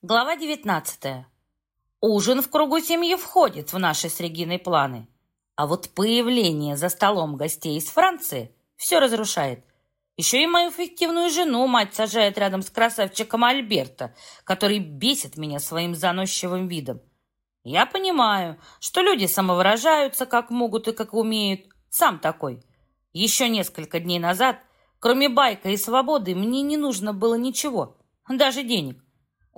Глава 19. Ужин в кругу семьи входит в наши с Региной планы. А вот появление за столом гостей из Франции все разрушает. Еще и мою фиктивную жену мать сажает рядом с красавчиком Альберта, который бесит меня своим заносчивым видом. Я понимаю, что люди самовыражаются, как могут и как умеют. Сам такой. Еще несколько дней назад, кроме байка и свободы, мне не нужно было ничего, даже денег.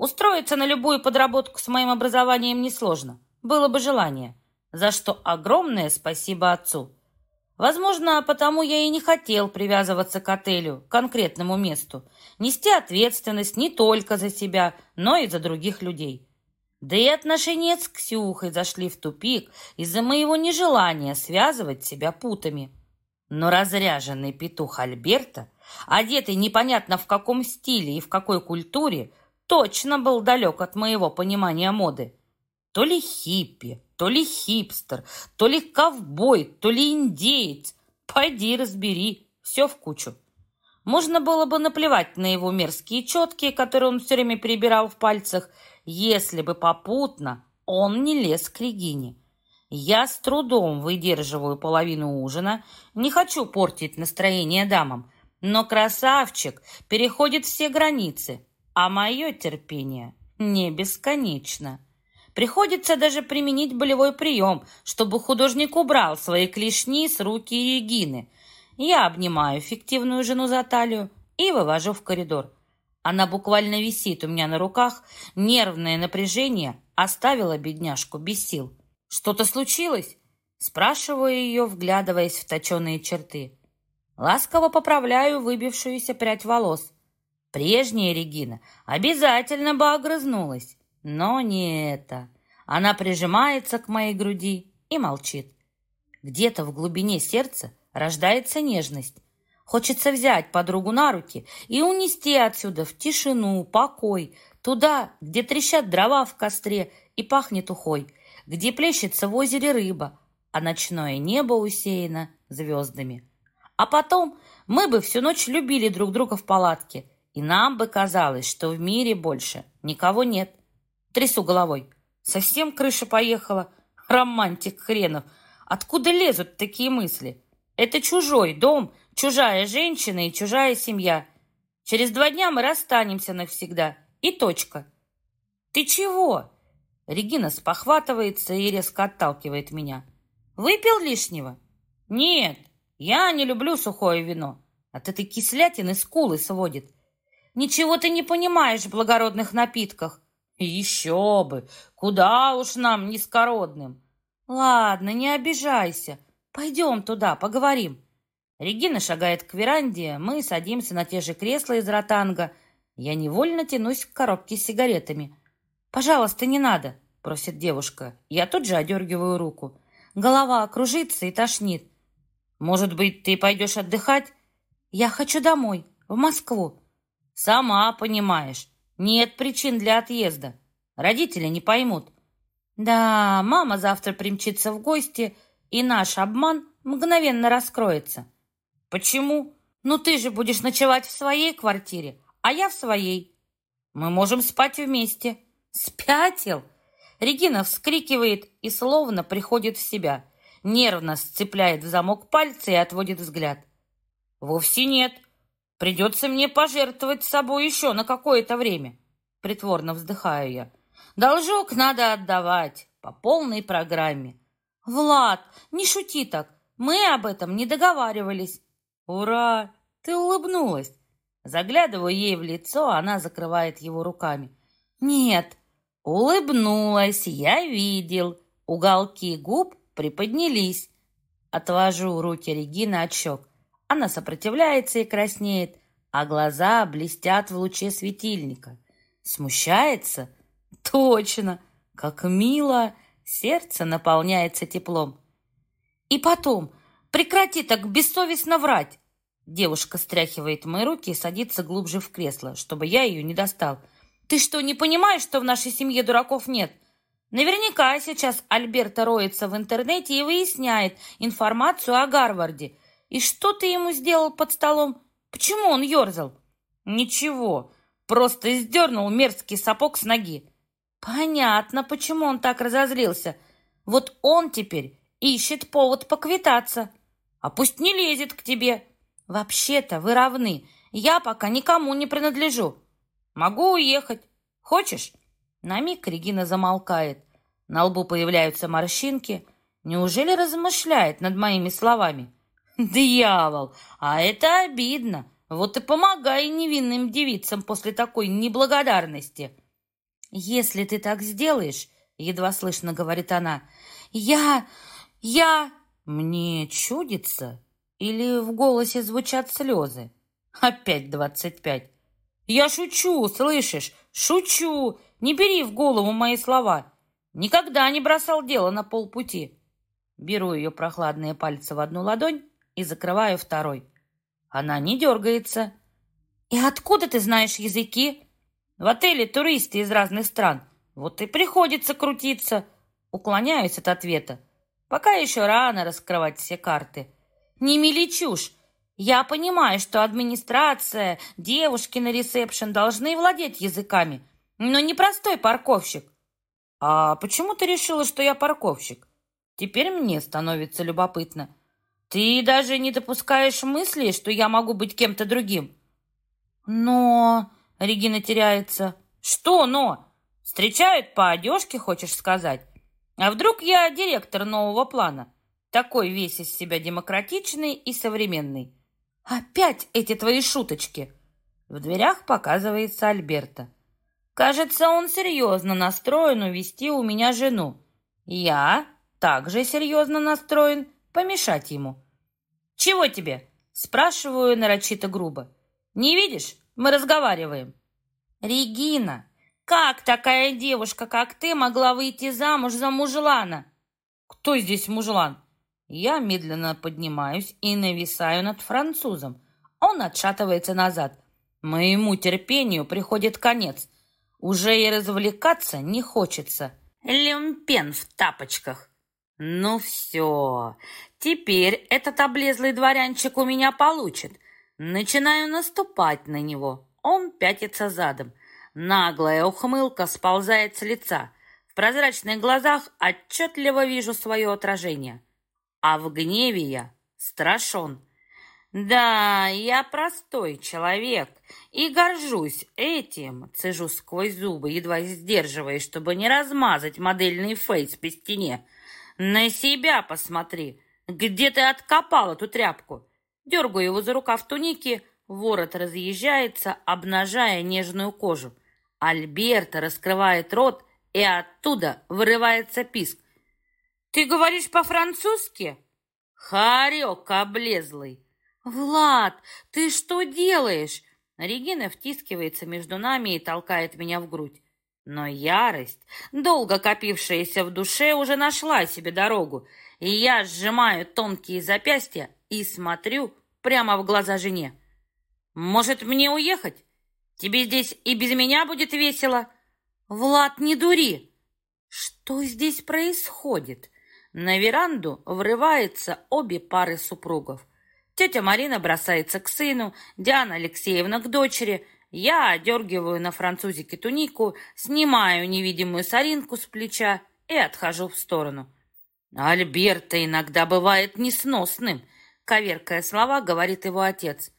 Устроиться на любую подработку с моим образованием несложно. Было бы желание. За что огромное спасибо отцу. Возможно, потому я и не хотел привязываться к отелю, к конкретному месту. Нести ответственность не только за себя, но и за других людей. Да и отношения с Ксюхой зашли в тупик из-за моего нежелания связывать себя путами. Но разряженный петух Альберта, одетый непонятно в каком стиле и в какой культуре, точно был далек от моего понимания моды. То ли хиппи, то ли хипстер, то ли ковбой, то ли индеец. Пойди разбери, все в кучу. Можно было бы наплевать на его мерзкие четки, которые он все время перебирал в пальцах, если бы попутно он не лез к Регине. Я с трудом выдерживаю половину ужина, не хочу портить настроение дамам, но красавчик переходит все границы, а мое терпение не бесконечно. Приходится даже применить болевой прием, чтобы художник убрал свои клешни с руки Регины. Я обнимаю фиктивную жену за талию и вывожу в коридор. Она буквально висит у меня на руках, нервное напряжение оставило бедняжку без сил. «Что-то случилось?» Спрашиваю ее, вглядываясь в точеные черты. Ласково поправляю выбившуюся прядь волос. Прежняя Регина обязательно бы огрызнулась, но не это. Она прижимается к моей груди и молчит. Где-то в глубине сердца рождается нежность. Хочется взять подругу на руки и унести отсюда в тишину, покой, туда, где трещат дрова в костре и пахнет ухой, где плещется в озере рыба, а ночное небо усеяно звездами. А потом мы бы всю ночь любили друг друга в палатке, и нам бы казалось, что в мире больше никого нет. Трясу головой. Совсем крыша поехала. Романтик хренов. Откуда лезут такие мысли? Это чужой дом, чужая женщина и чужая семья. Через два дня мы расстанемся навсегда. И точка. Ты чего? Регина спохватывается и резко отталкивает меня. Выпил лишнего? Нет, я не люблю сухое вино. От этой кислятины скулы сводит. Ничего ты не понимаешь в благородных напитках. Еще бы! Куда уж нам, низкородным? Ладно, не обижайся. Пойдем туда, поговорим. Регина шагает к веранде, мы садимся на те же кресла из ротанга. Я невольно тянусь к коробке с сигаретами. «Пожалуйста, не надо», — просит девушка. Я тут же одергиваю руку. Голова кружится и тошнит. «Может быть, ты пойдешь отдыхать?» «Я хочу домой, в Москву. Сама понимаешь, нет причин для отъезда. Родители не поймут. Да, мама завтра примчится в гости, и наш обман мгновенно раскроется. Почему? Ну ты же будешь ночевать в своей квартире, а я в своей. Мы можем спать вместе. Спятил? Регина вскрикивает и словно приходит в себя. Нервно сцепляет в замок пальцы и отводит взгляд. Вовсе нет. Придется мне пожертвовать собой еще на какое-то время. Притворно вздыхаю я. Должок надо отдавать по полной программе. Влад, не шути так. Мы об этом не договаривались. Ура! Ты улыбнулась. Заглядываю ей в лицо, она закрывает его руками. Нет, улыбнулась, я видел. Уголки губ приподнялись. Отвожу руки Регины от щек. Она сопротивляется и краснеет, а глаза блестят в луче светильника. Смущается? Точно! Как мило! Сердце наполняется теплом. И потом, прекрати так бессовестно врать. Девушка стряхивает мои руки и садится глубже в кресло, чтобы я ее не достал. Ты что, не понимаешь, что в нашей семье дураков нет? Наверняка сейчас Альберта роется в интернете и выясняет информацию о Гарварде. И что ты ему сделал под столом? Почему он ерзал? Ничего. просто сдернул мерзкий сапог с ноги. Понятно, почему он так разозлился. Вот он теперь ищет повод поквитаться. А пусть не лезет к тебе. Вообще-то вы равны. Я пока никому не принадлежу. Могу уехать. Хочешь? На миг Регина замолкает. На лбу появляются морщинки. Неужели размышляет над моими словами? Дьявол! А это обидно. Вот и помогай невинным девицам после такой неблагодарности. Если ты так сделаешь, едва слышно говорит она, я... я... Мне чудится? Или в голосе звучат слезы? Опять двадцать пять. Я шучу, слышишь? Шучу! Не бери в голову мои слова. Никогда не бросал дело на полпути. Беру ее прохладные пальцы в одну ладонь и закрываю второй. Она не дергается. «И откуда ты знаешь языки?» «В отеле туристы из разных стран. Вот и приходится крутиться». Уклоняюсь от ответа. Пока еще рано раскрывать все карты. «Не мели чушь. Я понимаю, что администрация, девушки на ресепшн должны владеть языками, но не простой парковщик. А почему ты решила, что я парковщик? Теперь мне становится любопытно. Ты даже не допускаешь мысли, что я могу быть кем-то другим. Но... Регина теряется. Что но? Встречают по одежке, хочешь сказать? А вдруг я директор нового плана? Такой весь из себя демократичный и современный. Опять эти твои шуточки. В дверях показывается Альберта. Кажется, он серьезно настроен увести у меня жену. Я также серьезно настроен помешать ему. «Чего тебе?» – спрашиваю нарочито грубо. «Не видишь? Мы разговариваем». «Регина, как такая девушка, как ты, могла выйти замуж за мужлана?» «Кто здесь мужлан?» Я медленно поднимаюсь и нависаю над французом. Он отшатывается назад. Моему терпению приходит конец. Уже и развлекаться не хочется. Люмпен в тапочках. Ну все, теперь этот облезлый дворянчик у меня получит. Начинаю наступать на него. Он пятится задом. Наглая ухмылка сползает с лица. В прозрачных глазах отчетливо вижу свое отражение. А в гневе я страшен. Да, я простой человек и горжусь этим, цежу сквозь зубы, едва сдерживаясь, чтобы не размазать модельный фейс по стене. «На себя посмотри! Где ты откопал эту тряпку?» Дергаю его за рукав туники, ворот разъезжается, обнажая нежную кожу. Альберта раскрывает рот, и оттуда вырывается писк. «Ты говоришь по-французски?» «Хорек облезлый!» «Влад, ты что делаешь?» Регина втискивается между нами и толкает меня в грудь. Но ярость, долго копившаяся в душе, уже нашла себе дорогу, и я сжимаю тонкие запястья и смотрю прямо в глаза жене. «Может, мне уехать? Тебе здесь и без меня будет весело?» «Влад, не дури!» «Что здесь происходит?» На веранду врываются обе пары супругов. Тетя Марина бросается к сыну, Диана Алексеевна к дочери – я одергиваю на французике тунику, снимаю невидимую соринку с плеча и отхожу в сторону. Альберта иногда бывает несносным, коверкая слова, говорит его отец.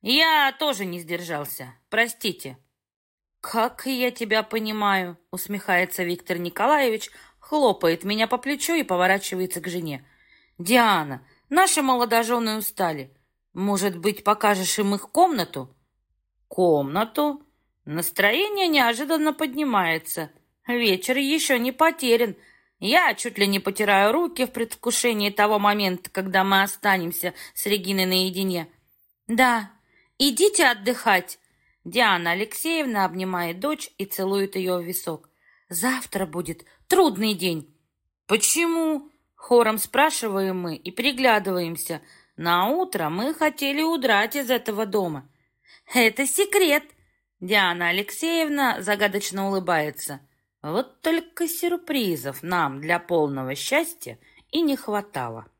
Я тоже не сдержался. Простите. Как я тебя понимаю, усмехается Виктор Николаевич, хлопает меня по плечу и поворачивается к жене. Диана, наши молодожены устали. Может быть, покажешь им их комнату? Комнату. Настроение неожиданно поднимается. Вечер еще не потерян. Я чуть ли не потираю руки в предвкушении того момента, когда мы останемся с Региной наедине. «Да, идите отдыхать!» Диана Алексеевна обнимает дочь и целует ее в висок. «Завтра будет трудный день». «Почему?» — хором спрашиваем мы и приглядываемся. На утро мы хотели удрать из этого дома. Это секрет. Диана Алексеевна загадочно улыбается. Вот только сюрпризов нам для полного счастья и не хватало.